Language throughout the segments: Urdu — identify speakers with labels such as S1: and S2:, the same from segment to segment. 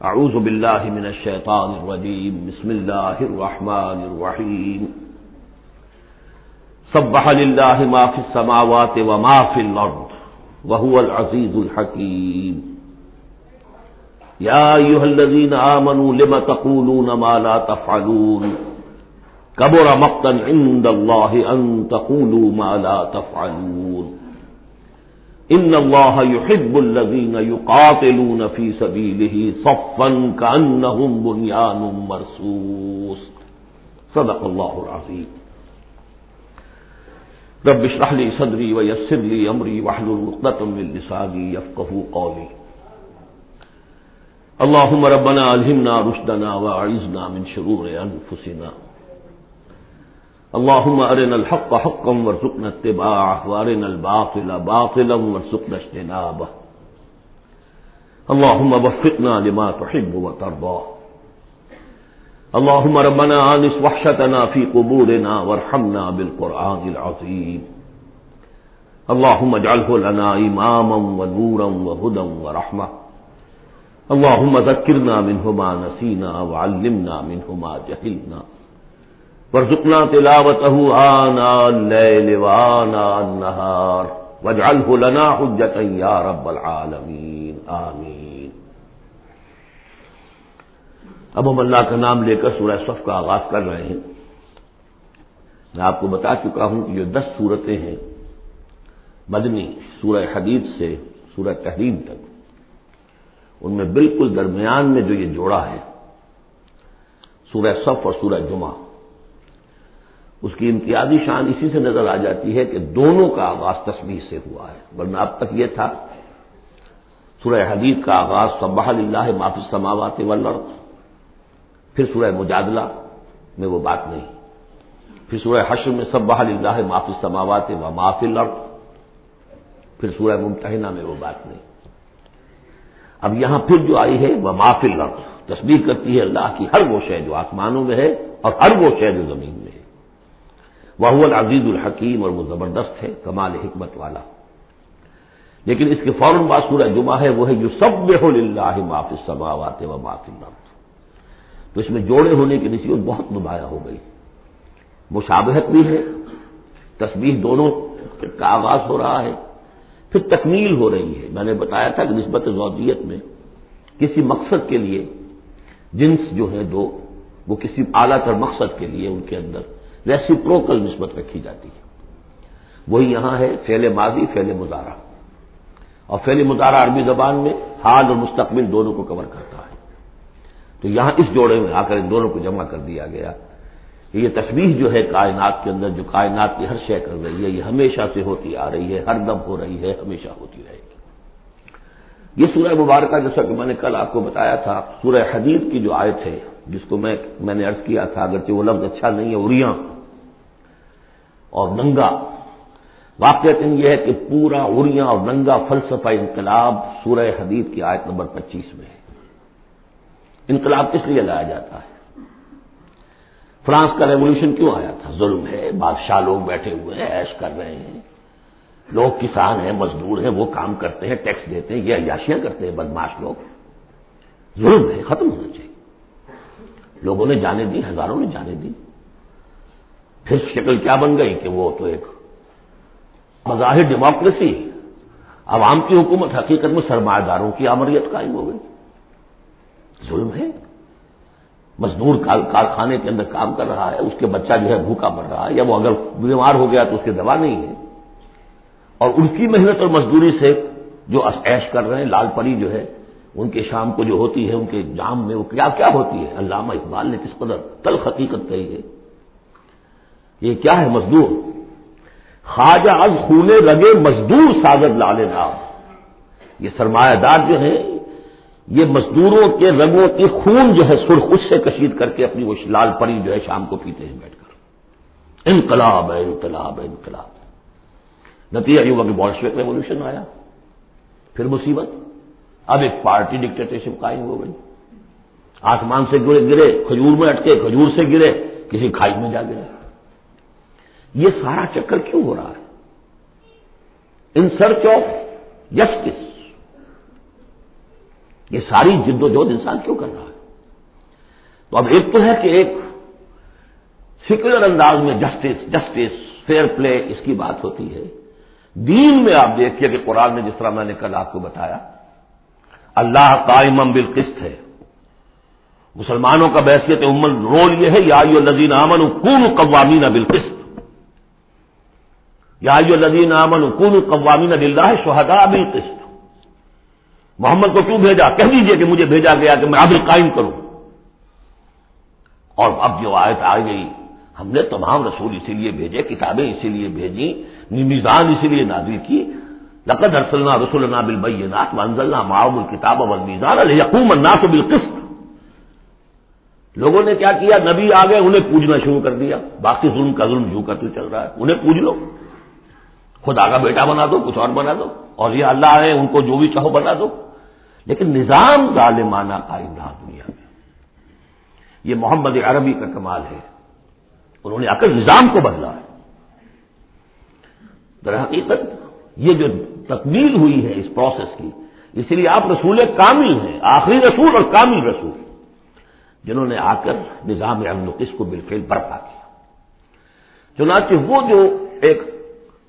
S1: اعوذ باللہ من الشیطان الرجیم، بسم اللہ الرحمن الرحیم۔ سبح للہ ما فی السماوات وما فی الارض وهو العزیز الحکیم۔ یا ایوہ الذین آمنوا لما تقولون ما لا تفعلون؟ کبر مقتا عند اللہ ان تقولوا ما لا تفعلون۔ ان اللہ يحب الذين يقاتلون في سبيله صفا كانهم بنيان مرصوص. صدق الله العظيم رب اشرح لي صدري ويسر لي امري واحلل عقدة من لساني يفقهوا قولي. اللهم ربنا الهمنا رشدنا واعذنا من شرور انفسنا اللهم أرنا الحق حقا وارزقنا اتباعه وأرنا الباطل باطلا وارزقنا اجتنابه اللهم وفقنا لما تحب وترضى اللهم ربنا آنس وحشتنا في قبورنا وارحمنا بالقرآن العظيم اللهم اجعله لنا إماما ونورا وهدى ورحمة۔ اللهم ذكرنا منه ما نسينا وعلمنا منه ما جهلنا ورزقنا تلاوته آناء الليل وآناء النهار واجعله لنا حجة يا رب العالمين، آمين. اب ہم اللہ کا نام لے کر سورہ صف کا آغاز کر رہے ہیں۔ میں آپ کو بتا چکا ہوں کہ یہ دس صورتیں ہیں مدنی سورہ حدیث سے سورہ تحریم تک۔ ان میں بالکل درمیان میں جو یہ جوڑا ہے، سورہ صف اور سورہ جمعہ۔ اس کی امتیازی شان اسی سے نظر آ جاتی ہے کہ دونوں کا آغاز تصویر سے ہوا ہے۔ ورنہ اب تک یہ تھا، سورہ حدیث کا آغاز صبح اللہ معافی سماوات والارض، پھر سورہ مجادلہ میں وہ بات نہیں۔ پھر سورہ حشر میں صبح اللہ معافی سماوات و معاف الارض، پھر سورہ ممتحنہ میں وہ بات نہیں۔ اب یہاں پھر جو آئی ہے وہ معاف الارض تصویر کرتی ہے اللہ کی ہر وہ شے جو آسمانوں میں ہے اور ہر وہ شے جو زمین میں وہ العزیز الحکیم اور وہ زبردست ہے، کمال حکمت والا۔ لیکن اس کے فوراً بعد سورہ جمعہ ہے، وہ ہے جو سب اللہ معاف سماوات و معاف اللہ تو اس میں جوڑے ہونے کی نصیبت بہت نمایاں ہو گئی۔ مشابہت بھی ہے تصویر دونوں کا آغاز ہو رہا ہے، پھر تکمیل ہو رہی ہے۔ میں نے بتایا تھا کہ نسبت زوجیت میں کسی مقصد کے لیے جنس جو ہے دو، وہ کسی اعلیٰ تر مقصد کے لیے ان کے اندر ریسیپروکل نسبت رکھی جاتی ہے۔ وہی یہاں ہے فیل ماضی فیل مظاہرہ اور فیل مظاہرہ عربی زبان میں حال اور مستقبل دونوں کو کور کرتا ہے۔ تو یہاں اس جوڑے میں آ کر ان دونوں کو جمع کر دیا گیا۔ کہ یہ تصویر جو ہے کائنات کے اندر، جو کائنات کی ہر شے کر رہی ہے، یہ ہمیشہ سے ہوتی آ رہی ہے، ہر دم ہو رہی ہے، ہمیشہ ہوتی رہے گی۔ یہ سورہ مبارکہ جیسا کہ میں نے کل آپ کو بتایا تھا، سورہ حدیث کی جو آیت ہے، جس کو میں میں نے ارض کیا تھا، اگرچہ وہ لفظ اچھا نہیں ہے اریاں اور ننگا۔ واقع یہ ہے کہ پورا اریاں اور ننگا فلسفہ انقلاب سورہ حدیث کی آیت نمبر پچیس میں ہے۔ انقلاب کس لیے لایا جاتا ہے؟ فرانس کا ریولیوشن کیوں آیا تھا؟ ظلم ہے، بادشاہ لوگ بیٹھے ہوئے ہیں ایش کر رہے ہیں۔ لوگ کسان ہیں، مزدور ہیں، وہ کام کرتے ہیں، ٹیکس دیتے ہیں، یہ عیاشیاں کرتے ہیں، بدماش لوگ۔ ظلم ہے، ختم ہونا چاہیے۔ لوگوں نے جانے دی، ہزاروں نے جانے دی۔ پھر شکل کیا بن گئی کہ وہ تو ایک مظاہر ڈیموکریسی عوام کی حکومت حقیقت میں سرمایہ داروں کی آمریت قائم ہو گئی۔ ظلم ہے۔ مزدور کارخانے کے اندر کام کر رہا ہے، اس کے بچہ جو ہے بھوکا مر رہا ہے، یا وہ اگر بیمار ہو گیا تو اس کی دوا نہیں ہے۔ اور ان کی محنت اور مزدوری سے جو ایش کر رہے ہیں، لال پری جو ہے، ان کے شام کو جو ہوتی ہے، ان کے جام میں وہ کیا کیا ہوتی ہے؟ علامہ اقبال نے کس قدر تل حقیقت کہی ہے۔ یہ کیا ہے مزدور؟ خواجہ از خونے لگے مزدور ساگت لالے نام۔ یہ سرمایہ دار جو ہیں، یہ مزدوروں کے رنگوں کی خون جو ہے، سرخ اس سے کشید کر کے اپنی وہ لال پری جو ہے شام کو پیتے ہیں بیٹھ کر۔ انقلاب ہے انقلاب ہے، انقلاب نتیجہ یہ ہوا کہ بالشوک ریولیوشن آیا۔ پھر مصیبت۔ اب ایک پارٹی ڈکٹیٹرشپ قائم ہو گئی۔ آسمان سے گرے گرے، کھجور میں اٹکے، کھجور سے گرے، کسی کھائی میں جا گرے یہ سارا چکر کیوں ہو رہا ہے؟ ان سرچ آف جسٹس یہ ساری جد و جہد انسان کیوں کر رہا ہے؟ تو اب ایک تو ہے کہ ایک سیکولر انداز میں جسٹس جسٹس فیئر پلے اس کی بات ہوتی ہے۔ دین میں آپ دیکھیے کہ قرآن نے جس طرح میں نے کل آپ کو بتایا، اللہ قائم بالقسط ہے۔ مسلمانوں کا بحثیت عمل رول یہ ہے، یا لذین امن کون قوامین بالقسط۔ یا لذین امن کون قوامین بلّہ شہدا بالقسط۔ محمد کو کیوں بھیجا؟ کہہ دیجیے کہ مجھے بھیجا گیا کہ میں عدل قائم کروں۔ اور اب جو آیت آ گئی، ہم نے تمام رسول اسی لیے بھیجے، کتابیں اسی لیے بھیجی میزان اسی لیے نازل کی۔ لقد ارسلنا رسول بالبینات وانزلنا معاهم الكتاب والمیزان لیقوم الناس بالقسط۔ لوگوں نے کیا کیا؟ نبی آ گئے انہیں پوجنا شروع کر دیا۔ باقی ظلم کا ظلم یوں کرتے چل رہا ہے۔ انہیں پوج لو۔ خدا کا بیٹا بنا دو، کچھ اور بنا دو، اور یہ اللہ ہے، ان کو جو بھی چاہو بنا دو۔ لیکن نظام ظالمانہ قائم رہا دنیا میں۔ یہ محمد عربی کا کمال ہے۔ انہوں نے آ کر نظام کو بدلا ہے۔ در حقیقت یہ جو تکمیل ہوئی ہے اس پروسیس کی، اس لیے آپ رسول کامل ہیں، آخری رسول اور کامل رسول، جنہوں نے آ کر نظام امنقص کو بالفیل برپا کیا۔ چنانچہ وہ جو ایک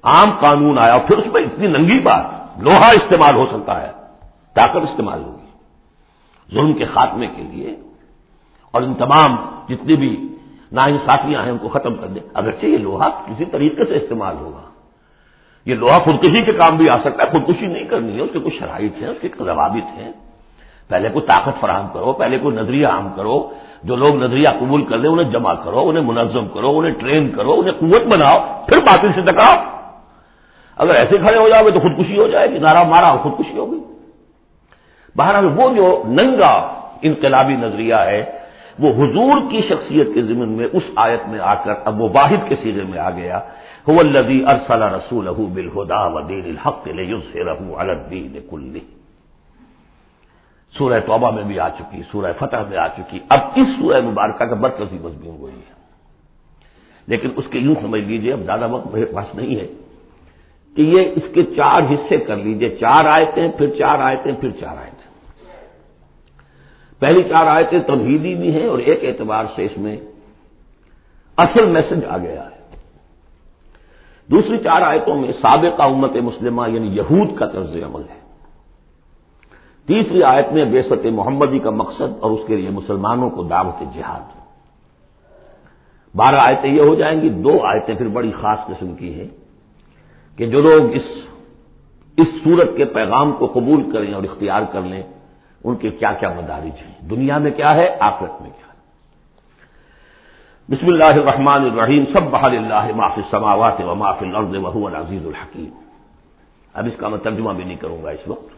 S1: عام قانون آیا پھر اس میں اتنی ننگی بات، لوہا استعمال ہو سکتا ہے، طاقت استعمال ہوگی۔ ظلم کے خاتمے کے لیے اور ان تمام جتنی بھی نا انصافیاں ہیں ان کو ختم کر دیں اگرچہ یہ لوہا کسی طریقے سے استعمال ہوگا۔ یہ لوہا خودکشی کے کام بھی آ سکتا ہے، خودکشی نہیں کرنی ہے، اس کے کچھ شرائط ہیں، اس کے ضوابط ہیں۔ پہلے کوئی طاقت فراہم کرو، پہلے کوئی نظریہ عام کرو، جو لوگ نظریہ قبول کر دیں انہیں جمع کرو، انہیں منظم کرو، انہیں ٹرین کرو، انہیں قوت بناؤ، پھر باطل سے ٹکراؤ اگر ایسے کھڑے ہو جاؤ گے تو خودکشی ہو جائے گی نارا مارا، خودکشی ہوگی بہرحال وہ جو ننگا انقلابی نظریہ ہے، وہ حضور کی شخصیت کے ضمن میں اس آیت میں آ کر اب وہ واحد کے سیرے میں آ گیا۔ الدی ارسلہ رسول بالہدا ودین الحق الدین کلی سورہ توبہ میں بھی آ چکی، سورہ فتح میں آ چکی۔ اب اس سورہ مبارکہ کا برکزی مضمون ہوئی ہے۔ لیکن اس کے یوں سمجھ لیجیے، اب زیادہ وقت میرے پاس نہیں ہے۔ کہ یہ اس کے چار حصے کر لیجیے۔ چار آیتیں، پھر چار آیتیں، پھر چار آیتیں۔ پہلی چار آیتیں تمہیدی بھی ہیں اور ایک اعتبار سے اس میں اصل میسج آ گیا ہے۔ دوسری چار آیتوں میں سابقہ امت مسلمہ یعنی یہود کا طرز عمل ہے۔ تیسری آیت میں بے ست محمدی کا مقصد اور اس کے لیے مسلمانوں کو دعوت جہاد۔ بارہ آیتیں یہ ہو جائیں گی، دو آیتیں پھر بڑی خاص قسم کی ہیں۔ کہ جو لوگ اس اس صورت کے پیغام کو قبول کریں اور اختیار کر لیں، ان کے کیا کیا مدارج ہیں؟ دنیا میں کیا ہے، آخرت میں کیا ہے؟ بسم اللہ الرحمن الرحیم سب بحال اللہ معاف سماوات و معاف الارض وهو العزیز الحکیم۔ اب اس کا میں ترجمہ بھی نہیں کروں گا اس وقت۔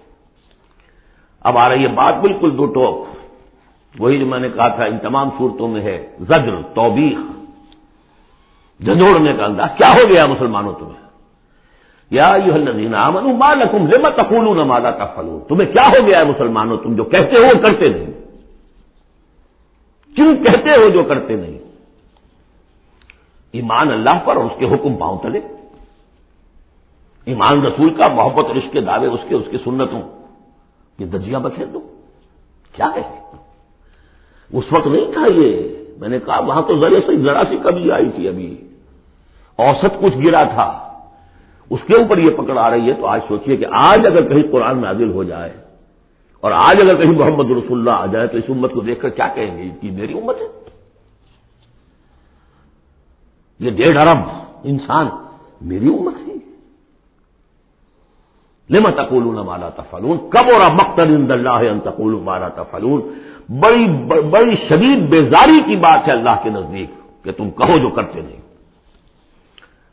S1: اب آ رہی ہے بات بالکل دو ٹوک۔ وہی جو میں نے کہا تھا، ان تمام صورتوں میں ہے زجر، توبیخ جھجوڑنے کا انداز۔ کیا ہو گیا مسلمانوں تمہیں؟ یا یہ الذین آمنوا ما لکم لما تقولون ما لا تفعلون؟ تمہیں کیا ہو گیا ہے مسلمانوں؟ تم جو کہتے ہو کرتے نہیں۔ کیوں کہتے ہو جو کرتے نہیں؟ ایمان اللہ پر اور اس کے حکم پاؤں تلے۔ ایمان رسول کا محبت رشق کے دعوے، اس کے، اس کی سنتوں۔ یہ دجیاں بکھیر دو۔ کیا ہے؟ اس وقت نہیں تھا یہ۔ میں نے کہا وہاں تو ذرے سے، ذرا سی کمی آئی تھی ابھی۔ اوسط کچھ گرا تھا۔ اس کے اوپر یہ پکڑ آ رہی ہے تو آج سوچئے کہ آج اگر کہیں قرآن نازل ہو جائے اور آج اگر کہیں محمد رسول اللہ آ جائے تو اس امت کو دیکھ کر کیا کہیں گے؟ کہ میری امت ہے۔ یہ ڈیڑھ ارب انسان میری امت ہے۔ لما تقول مالا تفلون کب اور مختل اللہ تقول مالا تفلون بڑی بڑی شدید بیزاری کی بات ہے اللہ کے نزدیک کہ تم کہو جو کرتے نہیں۔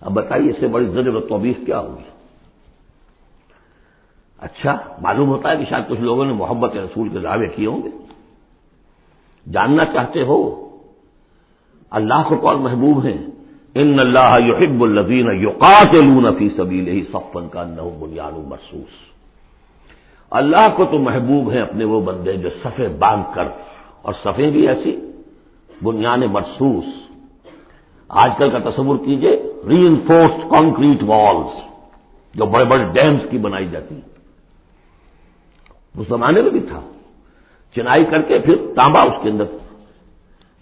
S1: اب بتائیے اس سے بڑی زجر و توبیف کیا ہوگی؟ اچھا معلوم ہوتا ہے کہ شاید کچھ لوگوں نے محبت رسول کے دعوے کیے ہوں گے۔ جاننا چاہتے ہو، اللہ کو کون محبوب ہیں۔ ان اللہ یحب الزین یقاتلون فی سبیلہ صفن کا نو بنیاد مرسوس اللہ کو تو محبوب ہیں اپنے وہ بندے جو صفے باندھ کر، اور صفے بھی ایسی بنیاد مرسوس آج کل کا تصور کیجیے ری انفورسڈ کانکریٹ والز جو بڑے بڑے ڈیمز کی بنائی جاتی اس زمانے میں بھی تھا۔ چنائی کر کے پھر تانبا اس کے اندر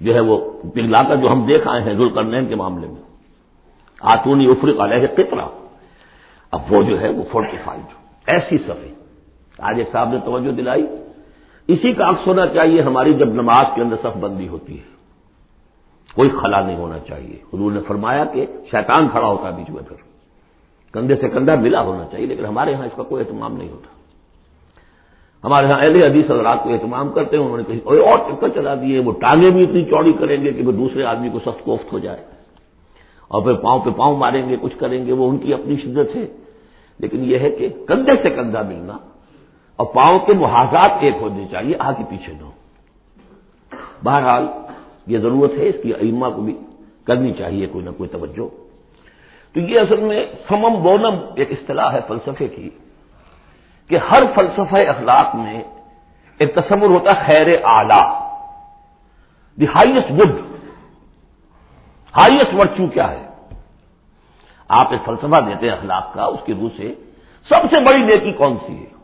S1: جو ہے وہ پگلا کر جو ہم دیکھ آئے ہیں ذوالکرنین کے معاملے میں۔ آتونی افریق علیہ قطرہ۔ اب وہ جو ہے وہ فورٹیفائڈ ایسی صفی آج ایک صاحب نے توجہ دلائی۔ اسی کا عکس ہونا چاہیے ہماری جب نماز کے اندر صف بندی ہوتی ہے۔ کوئی خلا نہیں ہونا چاہیے۔ حضور نے فرمایا کہ شیطان کھڑا ہوتا بیچ میں پھر۔ کندھے سے کندھا ملا ہونا چاہیے، لیکن ہمارے ہاں اس کا کوئی اہتمام نہیں ہوتا۔ ہمارے یہاں اہل حدیث حضرات کو اہتمام کرتے ہیں، انہوں نے کہیں اور چکر چلا دیے، وہ ٹانگیں بھی اتنی چوڑی کریں گے کہ وہ دوسرے آدمی کو سخت کوفت ہو جائے۔ اور پھر پاؤں پہ پاؤں ماریں گے، کچھ کریں گے، وہ ان کی اپنی شدت ہے۔ لیکن یہ ہے کہ کندھے سے کندھا ملنا اور پاؤں کے محاذات ایک ہونے چاہیے، آگے پیچھے نہ بہرحال یہ ضرورت ہے، اس کی ائمہ کو بھی کرنی چاہیے کوئی نہ کوئی توجہ۔ تو یہ اصل میں سمم بونم ایک اصطلاح ہے فلسفے کی، کہ ہر فلسفہ اخلاق میں ایک تصور ہوتا ہے خیر اعلی۔ The highest good highest virtue کیا ہے؟ آپ ایک فلسفہ دیتے ہیں اخلاق کا، اس کی روح سے سب سے بڑی نیکی کون سی ہے؟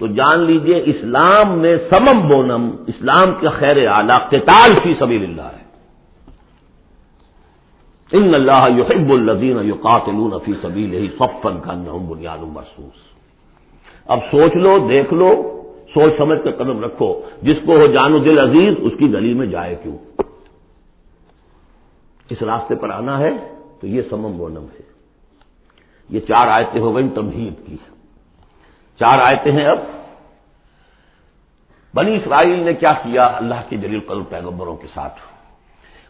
S1: تو جان لیجیے اسلام میں سمم بونم، اسلام کا خیر اعلی قتال فی سبیل اللہ ہے۔ ان اللہ یحب الزین یقاتلون فی سبیل ہی صفن کا نہ بنیاد مرسوس اب سوچ لو، دیکھ لو، سوچ سمجھ کر قدم رکھو، جس کو ہو جان و دل عزیز، اس کی گلی میں جائے کیوں؟ اس راستے پر آنا ہے تو یہ سمم بونم ہے۔ یہ چار آیتیں ہو گئی تمہید کی۔ چار آیتیں ہیں اب۔ بنی اسرائیل نے کیا کیا؟ اللہ کے جلیل قدر پیغمبروں کے ساتھ۔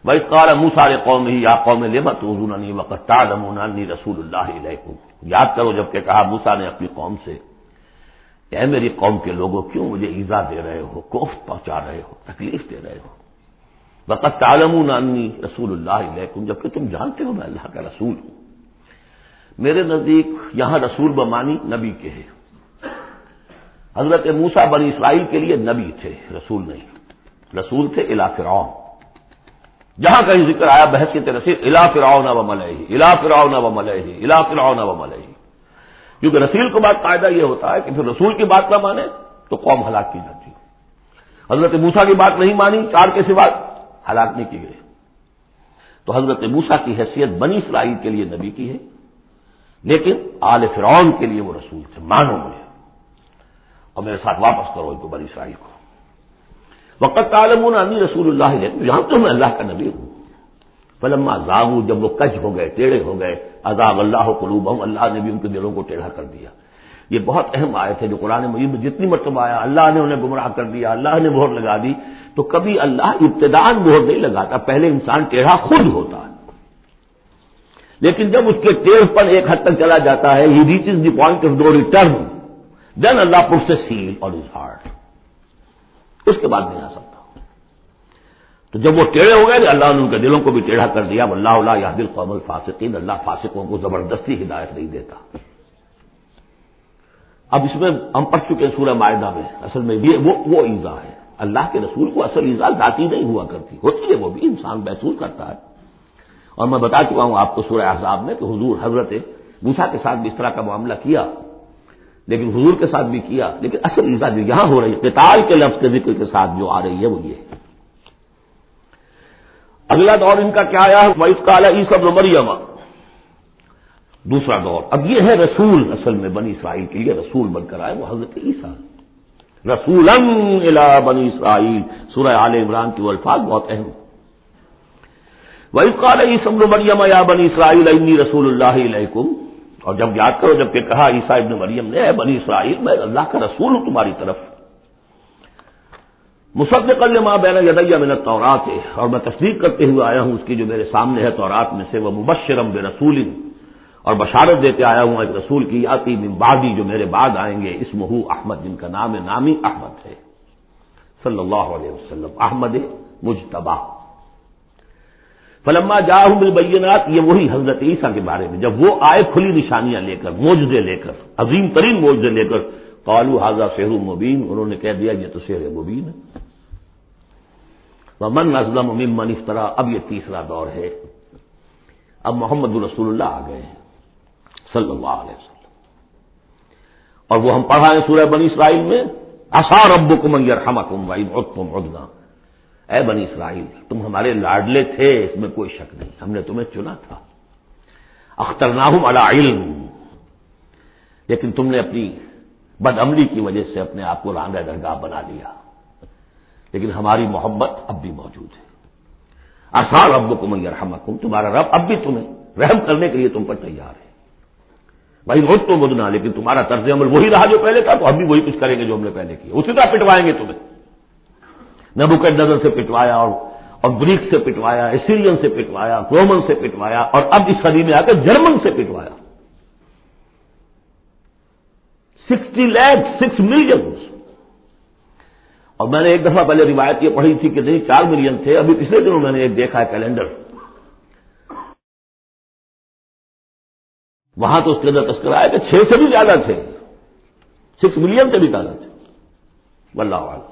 S1: بھائی کار موسار قوم ہی یا قوم لمت نہیں وقت تالمونی رسول اللہ علیہ یاد کرو جبکہ کہا موسا نے اپنی قوم سے اے میری قوم کے لوگوں، کیوں مجھے ایزا دے رہے ہو؟ کوفت پہنچا رہے ہو؟ تکلیف دے رہے ہو؟ وقت تالم رسول اللہ علیہ جبکہ تم جانتے ہو میں اللہ کا رسول ہوں۔ میرے نزدیک یہاں رسول بمانی نبی کے ہیں۔ حضرت موسا بنی اسرائیل کے لیے نبی تھے، رسول نہیں۔ رسول تھے الا فرعون۔ جہاں کہیں ذکر آیا بحث کے رسول الا فرعون و ملئی الا فرعون و ملئی الا فرعون و ملئی کیونکہ رسول کے بعد قاعدہ یہ ہوتا ہے کہ پھر رسول کی بات نہ مانے تو قوم ہلاک کی جاتی حضرت موسا کی بات نہیں مانی، چار کے سوا ہلاک نہیں کی گئی۔ تو حضرت موسا کی حیثیت بنی اسرائیل کے لیے نبی کی ہے، لیکن آل فرعون کے لیے وہ رسول تھے، مانو مجھے۔ اور میرے ساتھ واپس کرو ان کو بنی اسرائیل کو۔ وقت عالم انی رسول اللہ یہاں تو میں اللہ کا نبی ہوں۔ فلما زاگو جب وہ کچھ ہو گئے، ٹیڑھے ہو گئے، عذاب اللہ قلوب اللہ نے بھی ان کے دلوں کو ٹیڑھا کر دیا۔ یہ بہت اہم آئے تھے جو قرآن مجید میں جتنی مرتبہ آیا، اللہ نے انہیں گمراہ کر دیا، اللہ نے مہر لگا دی۔ تو کبھی اللہ ابتدان مہر نہیں لگاتا، پہلے انسان ٹیڑھا خود ہوتا۔ ہے لیکن جب اس کے ٹیڑھ پر ایک حد تک چلا جاتا ہے he reaches the point of no return. Then Allah put سے سیل اور از ہارڈ اس کے بعد نہیں آ سکتا تو جب وہ ٹیڑھے ہو گئے اللہ نے ان کے دلوں کو بھی ٹیڑھا کر دیا. اللہ اللہ یا دل قوم الفاسقین. اللہ فاسقوں کو زبردستی ہدایت نہیں دیتا. اب اس میں ہم پڑھ چکے ہیں سورہ معاہدہ میں. اصل میں یہ وہ وہ ایزا ہے. اللہ کے رسول کو اصل ایزا ذاتی نہیں ہوا کرتی. ہوتی ہے وہ بھی انسان محسوس کرتا ہے. اور میں بتا چکا ہوں آپ کو سورہ احزاب میں کہ حضور حضرت موسا کے ساتھ بھی اس طرح کا معاملہ کیا. لیکن حضور کے ساتھ بھی کیا، لیکن اصل ایزا جو یہاں ہو رہی ہے، قتال کے لفظ کے ذکر کے ساتھ جو آ رہی ہے وہ یہ اگلا دور ان کا کیا آیا وائس کا ای سب مریم دوسرا دور۔ اب یہ ہے رسول، اصل میں بنی اسرائیل کے لیے رسول بن کر آئے وہ حضرت عیسیٰ۔ رسول بنی اسرائیل سورہ عال عمران کی وہ الفاظ بہت اہم وائس کال سب مریم یا بنی اسرائیل انی رسول اللہ علیکم اور جب یاد کرو، جبکہ کہا عیسا ابن مریم نے، اے بنی اسرائیل، میں اللہ کا رسول ہوں تمہاری طرف۔ مصد کر ماں بین یدیا میں تورات ہے اور میں تصدیق کرتے ہوئے آیا ہوں اس کی جو میرے سامنے ہے تورات میں سے، وہ مبشرم بے رسول اور بشارت دیتے آیا ہوں ایک رسول کی آتی ممبادی جو میرے بعد آئیں گے اس مہو احمد، جن کا نام نامی احمد ہے۔ صلی اللہ علیہ وسلم، احمد مجتبا فلما جاہم بالبینات یہ وہی حضرت عیسیٰ کے بارے میں، جب وہ آئے کھلی نشانیاں لے کر موجے لے کر، عظیم ترین موجے لے کر قالو حاضہ شہر مبین، انہوں نے کہہ دیا، یہ تو شہر مبین ہے۔ من نظلم ممن افطرا اب یہ تیسرا دور ہے۔ اب محمد الرسول اللہ آ گئے ہیں، صلی اللہ علیہ وسلم۔ اور وہ ہم پڑھا ہے سورہ بنی اسرائیل میں اثار ابو کم یرحم کم تم اے بنی اسرائیل، تم ہمارے لاڈلے تھے، اس میں کوئی شک نہیں، ہم نے تمہیں چنا تھا۔ اختر ناہم علم، لیکن تم نے اپنی بد عملی کی وجہ سے اپنے آپ کو رانگا درگاہ بنا لیا۔ لیکن ہماری محبت اب بھی موجود ہے۔ آسان رب کو میئر کم تمہارا رب اب بھی تمہیں رحم کرنے کے لیے تم پر تیار ہے۔ بھائی روز تو بدنا لیکن تمہارا طرز عمل وہی رہا جو پہلے تھا، تو ہم بھی وہی کچھ کریں گے جو ہم نے پہلے کیا۔ اسی طرح پٹوائیں گے تمہیں۔ نبو کے نظر سے پٹوایا اور اور گریک سے پٹوایا ایسیرین سے پٹوایا، رومن سے پٹوایا، اور اب اس صدی میں آ کر جرمن سے پٹوایا۔ سکسٹی لیکھ سکس ملین اور میں نے ایک دفعہ پہلے روایت یہ پڑھی تھی کہ نہیں، چار ملین تھے، ابھی پچھلے دنوں میں نے ایک دیکھا ہے کیلنڈر۔ وہاں تو اس کے اندر تذکرہ آیا کہ چھ سے بھی زیادہ تھے۔ سکس ملین سے بھی زیادہ تھے۔ واللہ عالم